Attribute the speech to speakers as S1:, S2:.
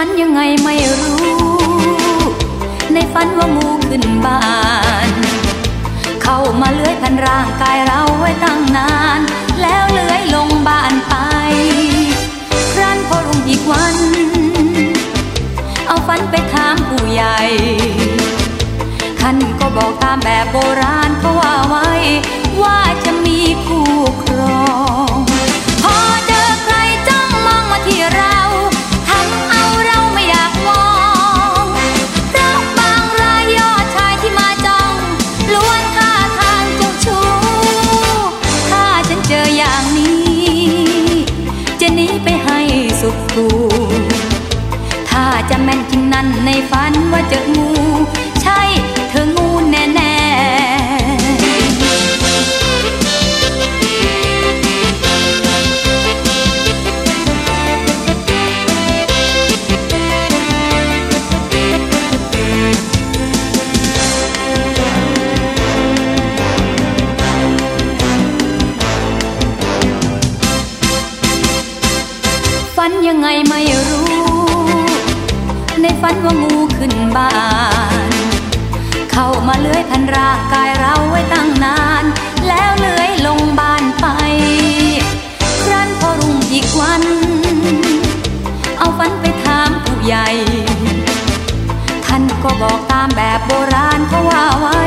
S1: ฝันยังไงไม่รู้ ในฝันว่างูขึ้นบ้าน เข้ามาเลื้อยพันร่างกายเราไว้ตั้งนาน แล้วเลื้อยลงบ้านไป ครั้นพอรุ่งอีกวัน เอาฝันไปถามผู้ใหญ่ท่านก็บอกตามแบบโบราณเขาว่าไว้ ว่าจะมีคู่ ว่าเจองูใช่เธองูแน่ๆฝันยังไงไม่รู้ ในฝันว่างูขึ้นบ้าน เข้ามาเลื้อยพันร่างกายเราไว้ตั้งนาน แล้วเลื้อยลงบ้านไป ครั้นพอรุ่งอีกวัน เอาฝันไปถามผู้ใหญ่ ท่านก็บอกตามแบบโบราณเขาว่าไว้